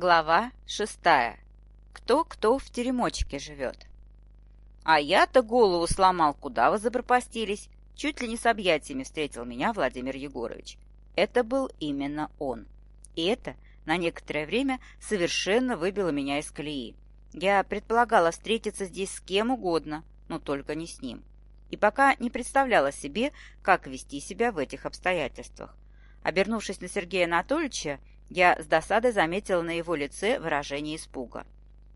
Глава шестая. Кто-кто в теремочке живет. А я-то голову сломал, куда вы запропастились. Чуть ли не с объятиями встретил меня Владимир Егорович. Это был именно он. И это на некоторое время совершенно выбило меня из колеи. Я предполагала встретиться здесь с кем угодно, но только не с ним. И пока не представляла себе, как вести себя в этих обстоятельствах. Обернувшись на Сергея Анатольевича, я с досадой заметила на его лице выражение испуга.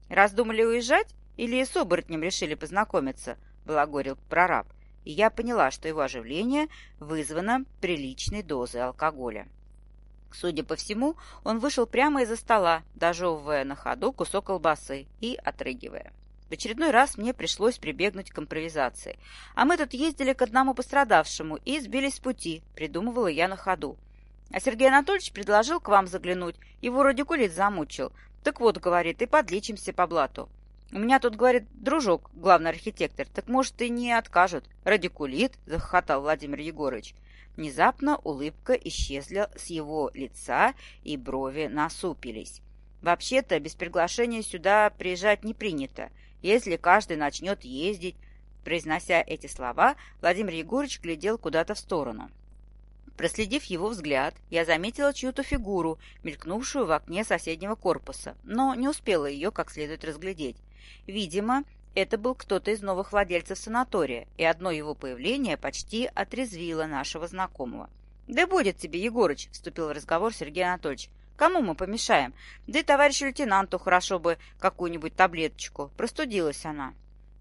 «Раздумали уезжать или с оборотнем решили познакомиться?» – балагорил прораб. И я поняла, что его оживление вызвано приличной дозой алкоголя. Судя по всему, он вышел прямо из-за стола, дожевывая на ходу кусок колбасы и отрыгивая. В очередной раз мне пришлось прибегнуть к импровизации. А мы тут ездили к одному пострадавшему и сбились с пути, придумывала я на ходу. А Сергей Анатольевич предложил к вам заглянуть. Его радикулит замучил. Так вот, говорит, и подлечимся по блату. У меня тут, говорит, дружок, главный архитектор. Так, может, и не откажут. Радикулит, захохотал Владимир Егорович. Внезапно улыбка исчезла с его лица, и брови насупились. Вообще-то без приглашения сюда приезжать не принято. Если каждый начнет ездить... Произнося эти слова, Владимир Егорович глядел куда-то в сторону. Проследив его взгляд, я заметила чью-то фигуру, мелькнувшую в окне соседнего корпуса, но не успела ее как следует разглядеть. Видимо, это был кто-то из новых владельцев санатория, и одно его появление почти отрезвило нашего знакомого. «Да будет тебе, Егорыч!» – вступил в разговор Сергей Анатольевич. «Кому мы помешаем? Да и товарищу лейтенанту хорошо бы какую-нибудь таблеточку. Простудилась она».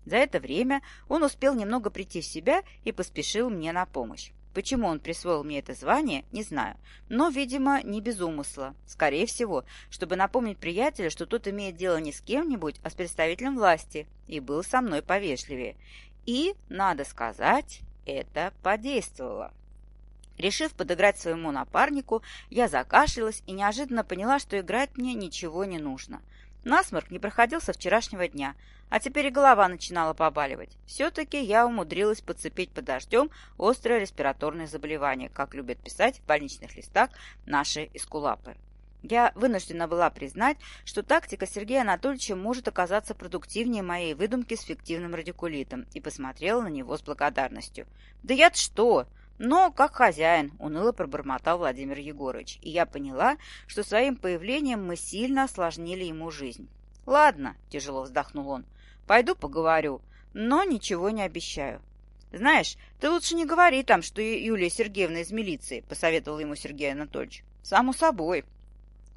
За это время он успел немного прийти в себя и поспешил мне на помощь. Почему он присвоил мне это звание, не знаю. Но, видимо, не без умысла. Скорее всего, чтобы напомнить приятелю, что тот имеет дело не с кем-нибудь, а с представителем власти, и был со мной повежливее. И, надо сказать, это подействовало. Решив подыграть своему напарнику, я закашлялась и неожиданно поняла, что играть мне ничего не нужно. Насморк не проходил со вчерашнего дня, а теперь и голова начинала побаливать. Все-таки я умудрилась подцепить под дождем острое респираторное заболевание, как любят писать в больничных листах наши эскулапы. Я вынуждена была признать, что тактика Сергея Анатольевича может оказаться продуктивнее моей выдумки с фиктивным радикулитом, и посмотрела на него с благодарностью. «Да я-то что? Но, как хозяин, уныло пробормотал Владимир Егорович, и я поняла, что своим появлением мы сильно осложнили ему жизнь. «Ладно», — тяжело вздохнул он, — «пойду поговорю, но ничего не обещаю». «Знаешь, ты лучше не говори там, что Юлия Сергеевна из милиции», — посоветовал ему Сергей Анатольевич. «Само собой».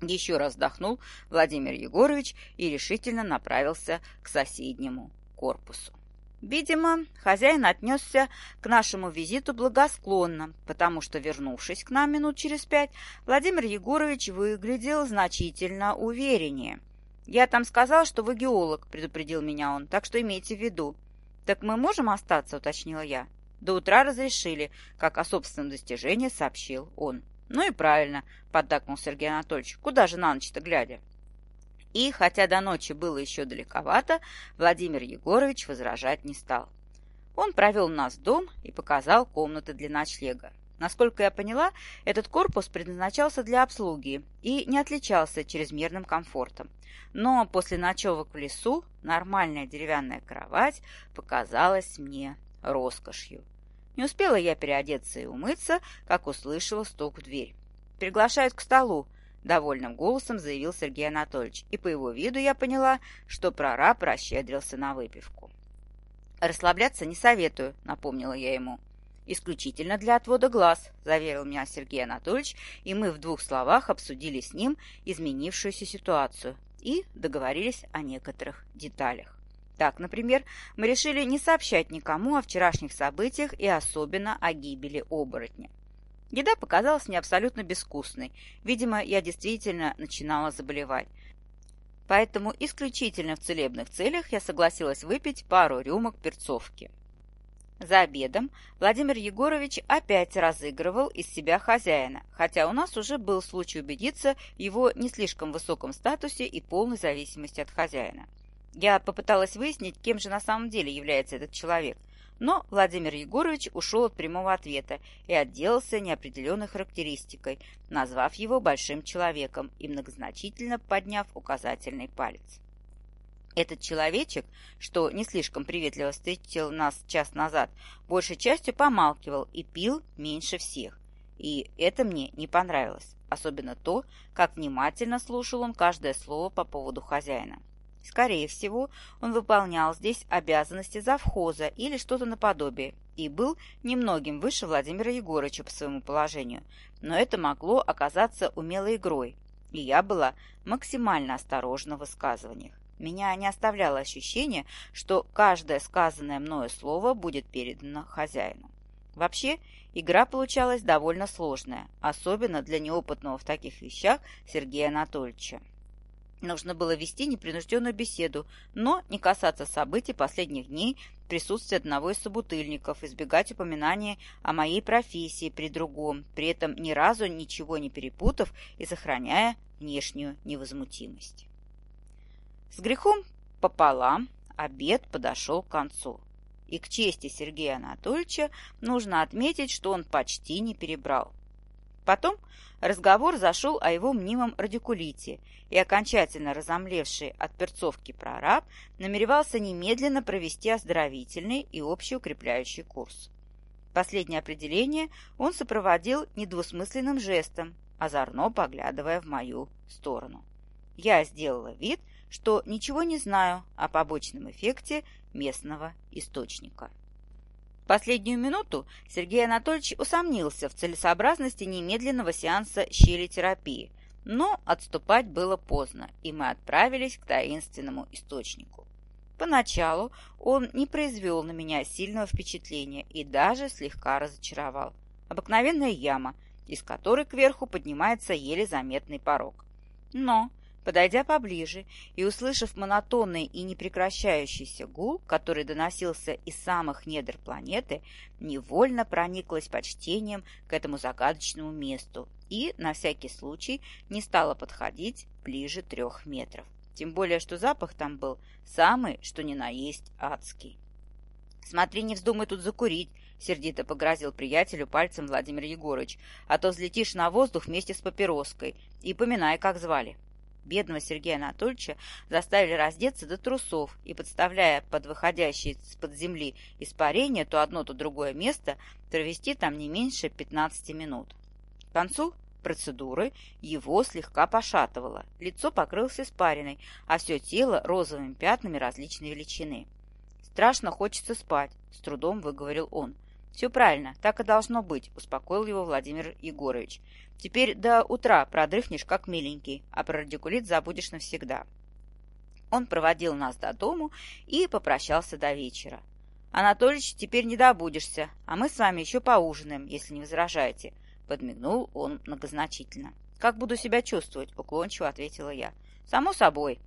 Еще раз вздохнул Владимир Егорович и решительно направился к соседнему корпусу. Видимо, хозяин отнесся к нашему визиту благосклонно, потому что, вернувшись к нам минут через пять, Владимир Егорович выглядел значительно увереннее. «Я там сказал, что вы геолог», — предупредил меня он, — «так что имейте в виду». «Так мы можем остаться?» — уточнила я. «До утра разрешили», — как о собственном достижении сообщил он. «Ну и правильно», — поддакнул Сергей Анатольевич. «Куда же на ночь-то глядя?» И, хотя до ночи было еще далековато, Владимир Егорович возражать не стал. Он провел нас в дом и показал комнаты для ночлега. Насколько я поняла, этот корпус предназначался для обслуги и не отличался чрезмерным комфортом. Но после ночевок в лесу нормальная деревянная кровать показалась мне роскошью. Не успела я переодеться и умыться, как услышала стук в дверь. «Приглашают к столу», довольным голосом заявил Сергей Анатольевич, и по его виду я поняла, что прораб расщедрился на выпивку. «Расслабляться не советую», — напомнила я ему. «Исключительно для отвода глаз», — заверил меня Сергей Анатольевич, и мы в двух словах обсудили с ним изменившуюся ситуацию и договорились о некоторых деталях. Так, например, мы решили не сообщать никому о вчерашних событиях и особенно о гибели оборотня. Еда показалась мне абсолютно безвкусной. Видимо, я действительно начинала заболевать. Поэтому исключительно в целебных целях я согласилась выпить пару рюмок перцовки. За обедом Владимир Егорович опять разыгрывал из себя хозяина, хотя у нас уже был случай убедиться в его не слишком высоком статусе и полной зависимости от хозяина. Я попыталась выяснить, кем же на самом деле является этот человек, Но Владимир Егорович ушел от прямого ответа и отделался неопределенной характеристикой, назвав его большим человеком и многозначительно подняв указательный палец. Этот человечек, что не слишком приветливо встретил нас час назад, большей частью помалкивал и пил меньше всех. И это мне не понравилось, особенно то, как внимательно слушал он каждое слово по поводу хозяина. Скорее всего, он выполнял здесь обязанности завхоза или что-то наподобие и был немногим выше Владимира Егорыча по своему положению, но это могло оказаться умелой игрой, и я была максимально осторожна в высказываниях. Меня не оставляло ощущение, что каждое сказанное мною слово будет передано хозяину. Вообще, игра получалась довольно сложная, особенно для неопытного в таких вещах Сергея Анатольевича. Нужно было вести непринужденную беседу, но не касаться событий последних дней, присутствия одного из собутыльников, избегать упоминания о моей профессии при другом, при этом ни разу ничего не перепутав и сохраняя внешнюю невозмутимость. С грехом пополам обед подошел к концу. И к чести Сергея Анатольевича нужно отметить, что он почти не перебрал. Потом разговор зашел о его мнимом радикулите, и окончательно разомлевший от перцовки прораб намеревался немедленно провести оздоровительный и общеукрепляющий курс. Последнее определение он сопроводил недвусмысленным жестом, озорно поглядывая в мою сторону. Я сделала вид, что ничего не знаю о побочном эффекте местного источника последнюю минуту Сергей Анатольевич усомнился в целесообразности немедленного сеанса щелетерапии, но отступать было поздно, и мы отправились к таинственному источнику. Поначалу он не произвел на меня сильного впечатления и даже слегка разочаровал. Обыкновенная яма, из которой кверху поднимается еле заметный порог. Но Подойдя поближе и услышав монотонный и непрекращающийся гул, который доносился из самых недр планеты, невольно прониклась почтением к этому загадочному месту и, на всякий случай, не стала подходить ближе трех метров. Тем более, что запах там был самый, что ни на есть, адский. «Смотри, не вздумай тут закурить», — сердито погрозил приятелю пальцем Владимир Егорович, «а то взлетишь на воздух вместе с папироской. И поминай, как звали». Бедного Сергея Анатольевича заставили раздеться до трусов и, подставляя под выходящие из-под земли испарения то одно, то другое место, провести там не меньше 15 минут. К концу процедуры его слегка пошатывало, лицо покрылось испариной, а все тело розовыми пятнами различной величины. «Страшно хочется спать», — с трудом выговорил он. «Все правильно, так и должно быть», — успокоил его Владимир Егорович. «Теперь до утра продрыхнешь, как миленький, а про радикулит забудешь навсегда». Он проводил нас до дому и попрощался до вечера. «Анатолич, теперь не добудешься, а мы с вами еще поужинаем, если не возражаете», — подмигнул он многозначительно. «Как буду себя чувствовать?» — уклончиво ответила я. «Само собой».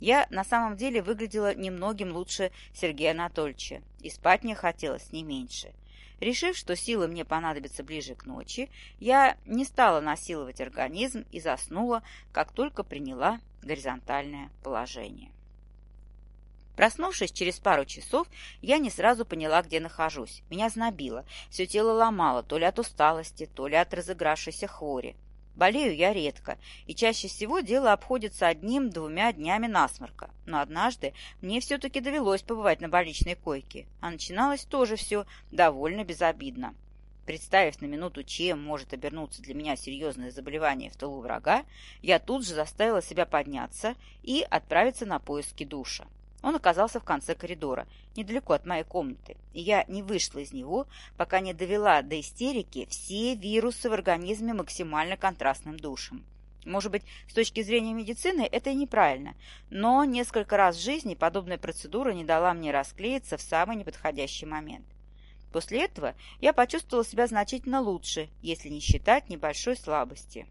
Я на самом деле выглядела немногим лучше Сергея Анатольевича, и спать мне хотелось не меньше. Решив, что силы мне понадобятся ближе к ночи, я не стала насиловать организм и заснула, как только приняла горизонтальное положение. Проснувшись через пару часов, я не сразу поняла, где нахожусь. Меня знобило, все тело ломало, то ли от усталости, то ли от разыгравшейся хвори. Болею я редко, и чаще всего дело обходится одним-двумя днями насморка. Но однажды мне все-таки довелось побывать на больничной койке, а начиналось тоже все довольно безобидно. Представив на минуту, чем может обернуться для меня серьезное заболевание в тылу врага, я тут же заставила себя подняться и отправиться на поиски душа. Он оказался в конце коридора, недалеко от моей комнаты, и я не вышла из него, пока не довела до истерики все вирусы в организме максимально контрастным душем. Может быть, с точки зрения медицины это и неправильно, но несколько раз в жизни подобная процедура не дала мне расклеиться в самый неподходящий момент. После этого я почувствовала себя значительно лучше, если не считать небольшой слабости.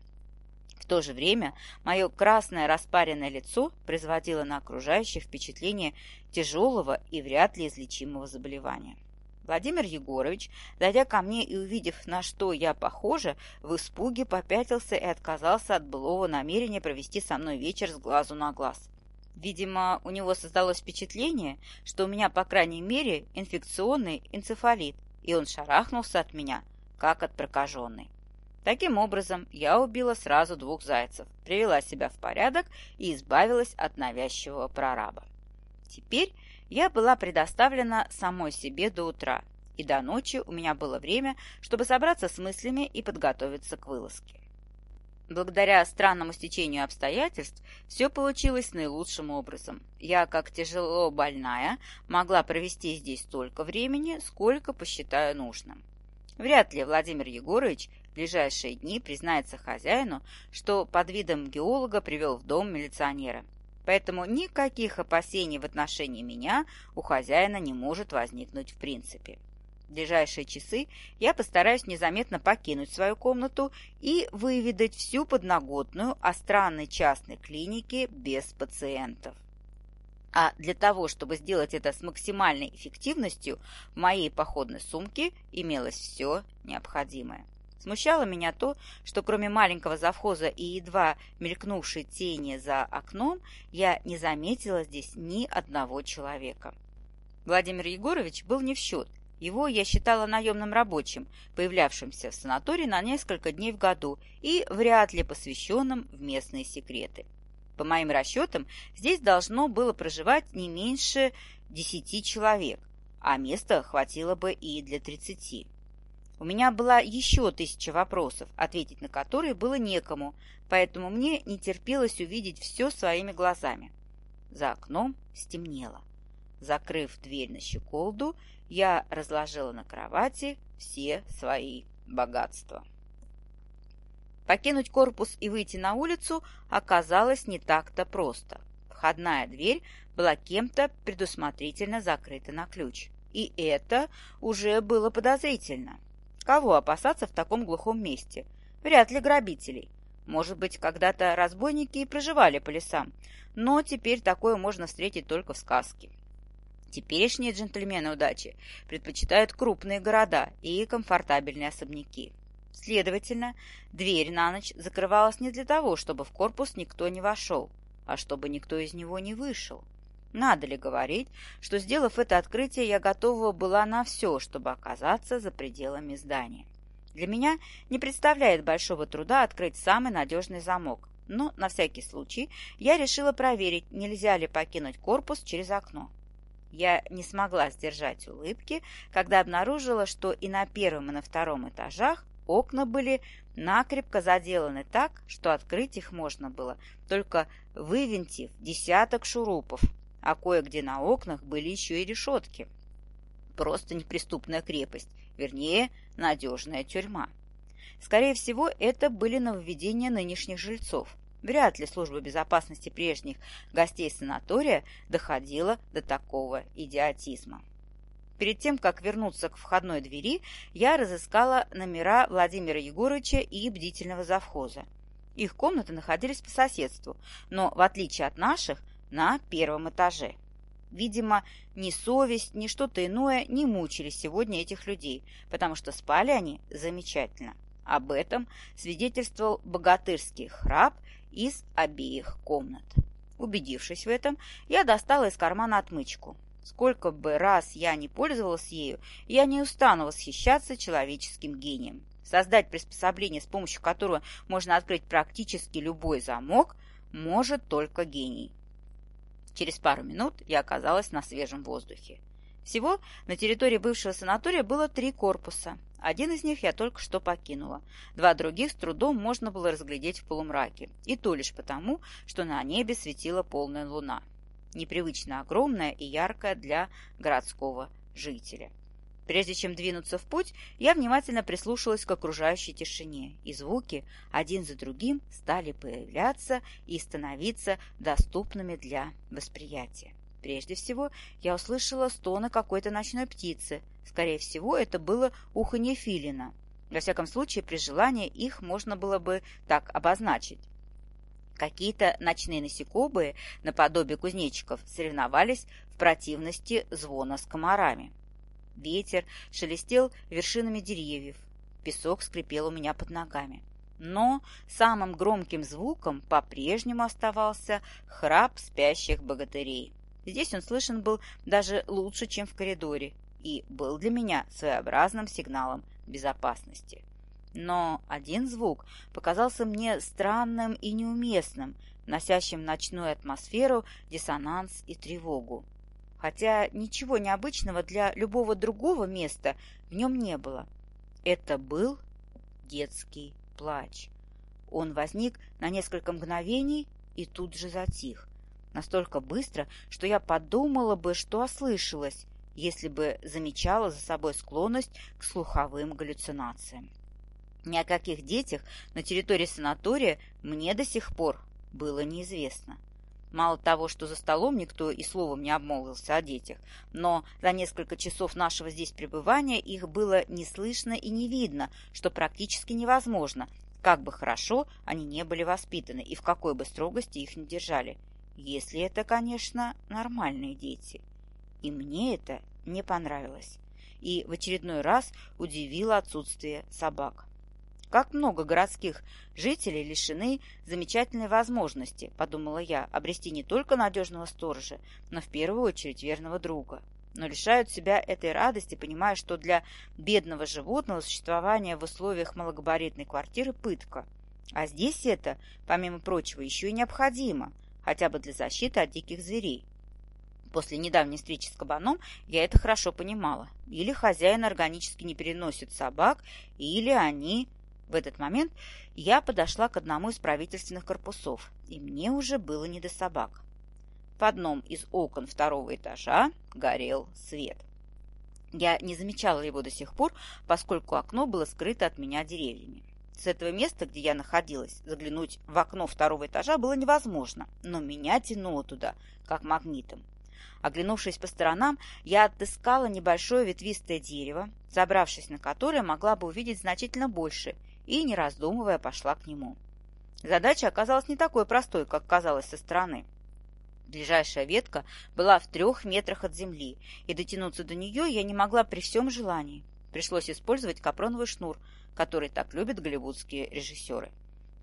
В то же время мое красное распаренное лицо производило на окружающих впечатление тяжелого и вряд ли излечимого заболевания. Владимир Егорович, дойдя ко мне и увидев, на что я похожа, в испуге попятился и отказался от былого намерения провести со мной вечер с глазу на глаз. Видимо, у него создалось впечатление, что у меня, по крайней мере, инфекционный энцефалит, и он шарахнулся от меня, как от прокаженной. Таким образом, я убила сразу двух зайцев, привела себя в порядок и избавилась от навязчивого прораба. Теперь я была предоставлена самой себе до утра, и до ночи у меня было время, чтобы собраться с мыслями и подготовиться к вылазке. Благодаря странному стечению обстоятельств все получилось наилучшим образом. Я, как тяжело больная, могла провести здесь столько времени, сколько посчитаю нужным. Вряд ли Владимир Егорович ближайшие дни признается хозяину, что под видом геолога привел в дом милиционера. Поэтому никаких опасений в отношении меня у хозяина не может возникнуть в принципе. В ближайшие часы я постараюсь незаметно покинуть свою комнату и выведать всю подноготную о странной частной клинике без пациентов. А для того, чтобы сделать это с максимальной эффективностью, в моей походной сумке имелось все необходимое. Смущало меня то, что кроме маленького завхоза и едва мелькнувшей тени за окном, я не заметила здесь ни одного человека. Владимир Егорович был не в счет, его я считала наемным рабочим, появлявшимся в санатории на несколько дней в году и вряд ли посвященным в местные секреты. По моим расчетам, здесь должно было проживать не меньше десяти человек, а места хватило бы и для тридцати. У меня была еще тысяча вопросов, ответить на которые было некому, поэтому мне не терпелось увидеть все своими глазами. За окном стемнело. Закрыв дверь на щеколду, я разложила на кровати все свои богатства. Покинуть корпус и выйти на улицу оказалось не так-то просто. Входная дверь была кем-то предусмотрительно закрыта на ключ. И это уже было подозрительно. Кого опасаться в таком глухом месте? Вряд ли грабителей. Может быть, когда-то разбойники и проживали по лесам, но теперь такое можно встретить только в сказке. Теперешние джентльмены удачи предпочитают крупные города и комфортабельные особняки. Следовательно, дверь на ночь закрывалась не для того, чтобы в корпус никто не вошел, а чтобы никто из него не вышел. Надо ли говорить, что, сделав это открытие, я готова была на все, чтобы оказаться за пределами здания. Для меня не представляет большого труда открыть самый надежный замок, но на всякий случай я решила проверить, нельзя ли покинуть корпус через окно. Я не смогла сдержать улыбки, когда обнаружила, что и на первом, и на втором этажах окна были накрепко заделаны так, что открыть их можно было, только вывинтив десяток шурупов, а кое-где на окнах были еще и решетки. Просто неприступная крепость, вернее, надежная тюрьма. Скорее всего, это были нововведения нынешних жильцов – Вряд ли служба безопасности прежних гостей санатория доходила до такого идиотизма. Перед тем, как вернуться к входной двери, я разыскала номера Владимира Егоровича и бдительного завхоза. Их комнаты находились по соседству, но, в отличие от наших, на первом этаже. Видимо, ни совесть, ни что-то иное не мучили сегодня этих людей, потому что спали они замечательно. Об этом свидетельствовал богатырский храп из обеих комнат. Убедившись в этом, я достала из кармана отмычку. Сколько бы раз я не пользовалась ею, я не устану восхищаться человеческим гением. Создать приспособление, с помощью которого можно открыть практически любой замок, может только гений. Через пару минут я оказалась на свежем воздухе. Всего на территории бывшего санатория было три корпуса. Один из них я только что покинула. Два других с трудом можно было разглядеть в полумраке. И то лишь потому, что на небе светила полная луна. Непривычно огромная и яркая для городского жителя. Прежде чем двинуться в путь, я внимательно прислушалась к окружающей тишине, и звуки один за другим стали появляться и становиться доступными для восприятия. Прежде всего, я услышала стоны какой-то ночной птицы. Скорее всего, это было уханье филина. Во всяком случае, при желании их можно было бы так обозначить. Какие-то ночные насекомые, наподобие кузнечиков, соревновались в противности звона с комарами. Ветер шелестел вершинами деревьев. Песок скрипел у меня под ногами. Но самым громким звуком по-прежнему оставался храп спящих богатырей. Здесь он слышен был даже лучше, чем в коридоре, и был для меня своеобразным сигналом безопасности. Но один звук показался мне странным и неуместным, носящим ночную атмосферу диссонанс и тревогу. Хотя ничего необычного для любого другого места в нем не было. Это был детский плач. Он возник на несколько мгновений и тут же затих. Настолько быстро, что я подумала бы, что ослышалась, если бы замечала за собой склонность к слуховым галлюцинациям. Ни о каких детях на территории санатория мне до сих пор было неизвестно. Мало того, что за столом никто и словом не обмолвился о детях, но за несколько часов нашего здесь пребывания их было не слышно и не видно, что практически невозможно, как бы хорошо они не были воспитаны и в какой бы строгости их не держали. Если это, конечно, нормальные дети. И мне это не понравилось. И в очередной раз удивило отсутствие собак. Как много городских жителей лишены замечательной возможности, подумала я, обрести не только надежного сторожа, но в первую очередь верного друга. Но лишают себя этой радости, понимая, что для бедного животного существование в условиях малогабаритной квартиры – пытка. А здесь это, помимо прочего, еще и необходимо, хотя бы для защиты от диких зверей. После недавней встречи с кабаном я это хорошо понимала. Или хозяин органически не переносит собак, или они в этот момент я подошла к одному из правительственных корпусов, и мне уже было не до собак. В одном из окон второго этажа горел свет. Я не замечала его до сих пор, поскольку окно было скрыто от меня деревьями. С этого места, где я находилась, заглянуть в окно второго этажа было невозможно, но меня тянуло туда, как магнитом. Оглянувшись по сторонам, я отыскала небольшое ветвистое дерево, забравшись на которое могла бы увидеть значительно больше, и, не раздумывая, пошла к нему. Задача оказалась не такой простой, как казалось со стороны. Ближайшая ветка была в трех метрах от земли, и дотянуться до нее я не могла при всем желании. Пришлось использовать капроновый шнур, который так любят голливудские режиссеры.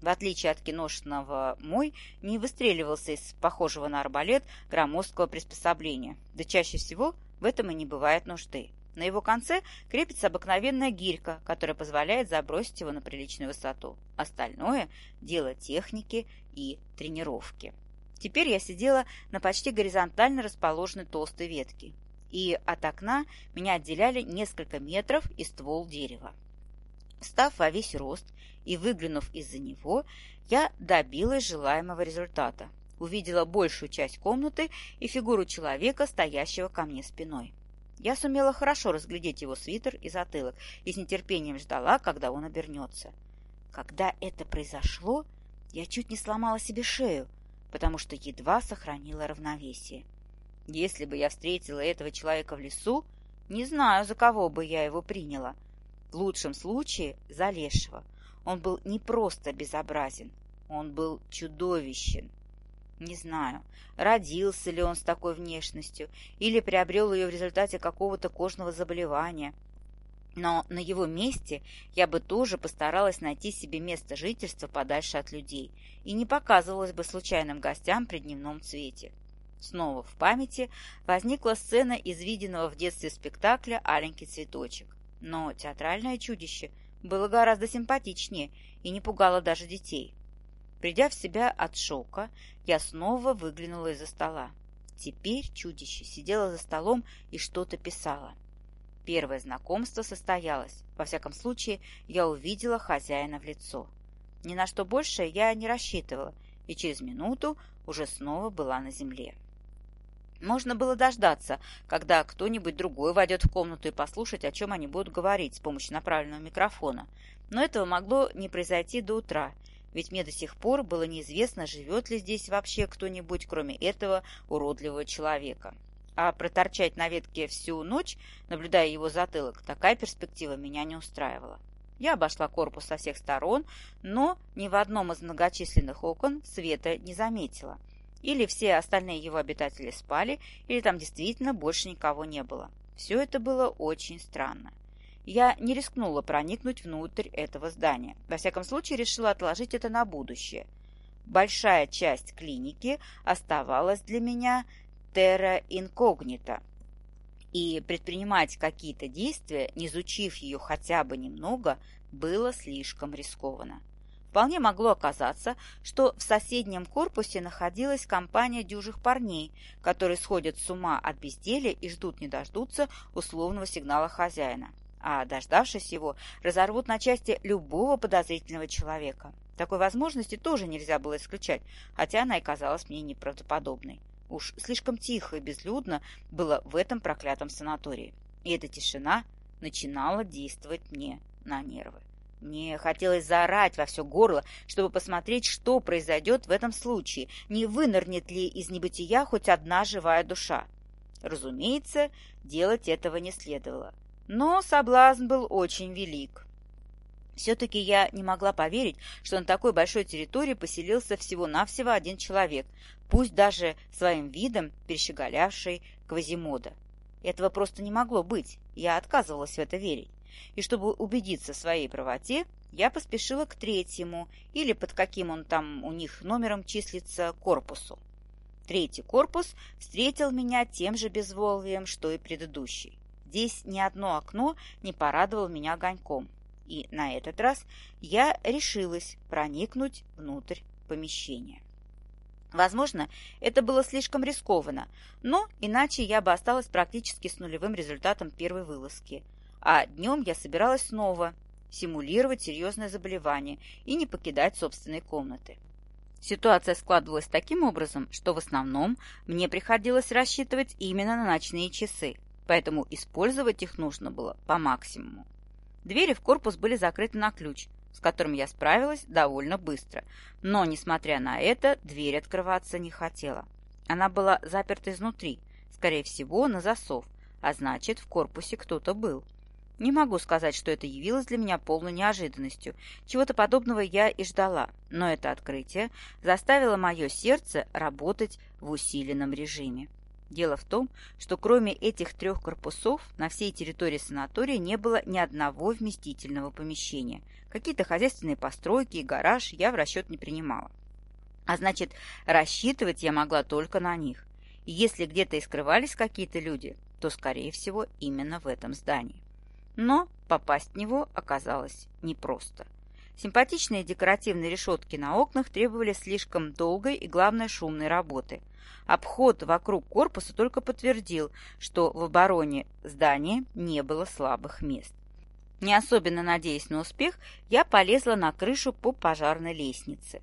В отличие от киношного «Мой», не выстреливался из похожего на арбалет громоздкого приспособления, да чаще всего в этом и не бывает нужды. На его конце крепится обыкновенная гирька, которая позволяет забросить его на приличную высоту. Остальное – дело техники и тренировки. Теперь я сидела на почти горизонтально расположенной толстой ветке, и от окна меня отделяли несколько метров и ствол дерева. Встав во весь рост и выглянув из-за него, я добилась желаемого результата. Увидела большую часть комнаты и фигуру человека, стоящего ко мне спиной. Я сумела хорошо разглядеть его свитер и затылок и с нетерпением ждала, когда он обернется. Когда это произошло, я чуть не сломала себе шею, потому что едва сохранила равновесие. Если бы я встретила этого человека в лесу, не знаю, за кого бы я его приняла. В лучшем случае – за лешего. Он был не просто безобразен, он был чудовищен. Не знаю, родился ли он с такой внешностью или приобрел ее в результате какого-то кожного заболевания. Но на его месте я бы тоже постаралась найти себе место жительства подальше от людей и не показывалась бы случайным гостям при дневном цвете. Снова в памяти возникла сцена из виденного в детстве спектакля «Аленький цветочек». Но театральное чудище было гораздо симпатичнее и не пугало даже детей. Придя в себя от шока, я снова выглянула из-за стола. Теперь чудище сидело за столом и что-то писало. Первое знакомство состоялось. Во всяком случае, я увидела хозяина в лицо. Ни на что больше я не рассчитывала, и через минуту уже снова была на земле. Можно было дождаться, когда кто-нибудь другой войдет в комнату и послушать, о чем они будут говорить с помощью направленного микрофона. Но этого могло не произойти до утра, ведь мне до сих пор было неизвестно, живет ли здесь вообще кто-нибудь, кроме этого уродливого человека. А проторчать на ветке всю ночь, наблюдая его затылок, такая перспектива меня не устраивала. Я обошла корпус со всех сторон, но ни в одном из многочисленных окон света не заметила. Или все остальные его обитатели спали, или там действительно больше никого не было. Все это было очень странно. Я не рискнула проникнуть внутрь этого здания. Во всяком случае, решила отложить это на будущее. Большая часть клиники оставалась для меня терра инкогнита, и предпринимать какие-то действия, не изучив ее хотя бы немного, было слишком рискованно. Вполне могло оказаться, что в соседнем корпусе находилась компания дюжих парней, которые сходят с ума от безделия и ждут не дождутся условного сигнала хозяина. А дождавшись его, разорвут на части любого подозрительного человека. Такой возможности тоже нельзя было исключать, хотя она и казалась мне неправдоподобной. Уж слишком тихо и безлюдно было в этом проклятом санатории. И эта тишина начинала действовать мне на нервы. Мне хотелось заорать во все горло, чтобы посмотреть, что произойдет в этом случае, не вынырнет ли из небытия хоть одна живая душа. Разумеется, делать этого не следовало. Но соблазн был очень велик. Все-таки я не могла поверить, что на такой большой территории поселился всего-навсего один человек, пусть даже своим видом перещеголявший Квазимода. Этого просто не могло быть, я отказывалась в это верить. И чтобы убедиться в своей правоте, я поспешила к третьему, или под каким он там у них номером числится, корпусу. Третий корпус встретил меня тем же безволвием, что и предыдущий. Здесь ни одно окно не порадовало меня огоньком, и на этот раз я решилась проникнуть внутрь помещения. Возможно, это было слишком рискованно, но иначе я бы осталась практически с нулевым результатом первой вылазки. А днем я собиралась снова симулировать серьезное заболевание и не покидать собственной комнаты. Ситуация складывалась таким образом, что в основном мне приходилось рассчитывать именно на ночные часы, поэтому использовать их нужно было по максимуму. Двери в корпус были закрыты на ключ, с которым я справилась довольно быстро. Но, несмотря на это, дверь открываться не хотела. Она была заперта изнутри, скорее всего, на засов, а значит, в корпусе кто-то был. Не могу сказать, что это явилось для меня полной неожиданностью. Чего-то подобного я и ждала, но это открытие заставило мое сердце работать в усиленном режиме. Дело в том, что кроме этих трех корпусов на всей территории санатория не было ни одного вместительного помещения. Какие-то хозяйственные постройки и гараж я в расчет не принимала. А значит, рассчитывать я могла только на них. И если где-то и скрывались какие-то люди, то, скорее всего, именно в этом здании. Но попасть в него оказалось непросто. Симпатичные декоративные решетки на окнах требовали слишком долгой и, главное, шумной работы – Обход вокруг корпуса только подтвердил, что в обороне здания не было слабых мест. Не особенно надеясь на успех, я полезла на крышу по пожарной лестнице.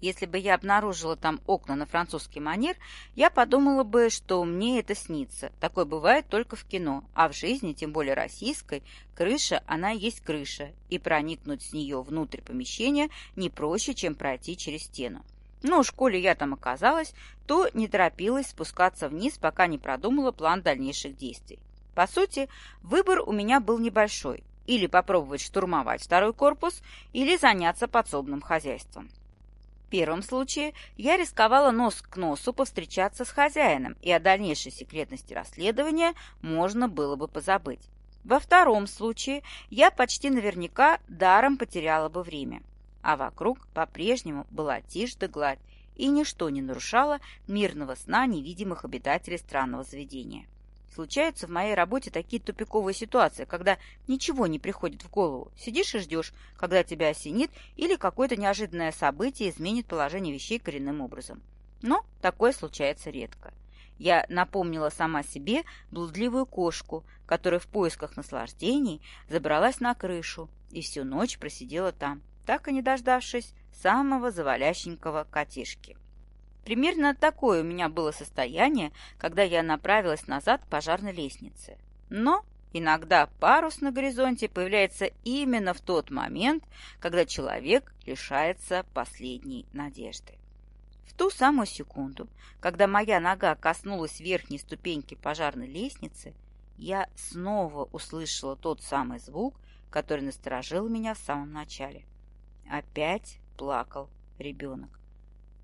Если бы я обнаружила там окна на французский манер, я подумала бы, что мне это снится. Такое бывает только в кино, а в жизни, тем более российской, крыша, она есть крыша, и проникнуть с нее внутрь помещения не проще, чем пройти через стену. Но в школе я там оказалась, то не торопилась спускаться вниз, пока не продумала план дальнейших действий. По сути, выбор у меня был небольшой. Или попробовать штурмовать второй корпус, или заняться подсобным хозяйством. В первом случае я рисковала нос к носу повстречаться с хозяином, и о дальнейшей секретности расследования можно было бы позабыть. Во втором случае я почти наверняка даром потеряла бы время а вокруг по-прежнему была тишь да гладь, и ничто не нарушало мирного сна невидимых обитателей странного заведения. Случаются в моей работе такие тупиковые ситуации, когда ничего не приходит в голову. Сидишь и ждешь, когда тебя осенит или какое-то неожиданное событие изменит положение вещей коренным образом. Но такое случается редко. Я напомнила сама себе блудливую кошку, которая в поисках наслаждений забралась на крышу и всю ночь просидела там, так и не дождавшись самого завалященького котишки. Примерно такое у меня было состояние, когда я направилась назад к пожарной лестнице. Но иногда парус на горизонте появляется именно в тот момент, когда человек лишается последней надежды. В ту самую секунду, когда моя нога коснулась верхней ступеньки пожарной лестницы, я снова услышала тот самый звук, который насторожил меня в самом начале. Опять плакал ребенок.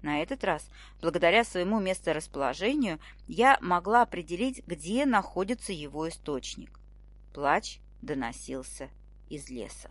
На этот раз, благодаря своему месторасположению, я могла определить, где находится его источник. Плач доносился из леса.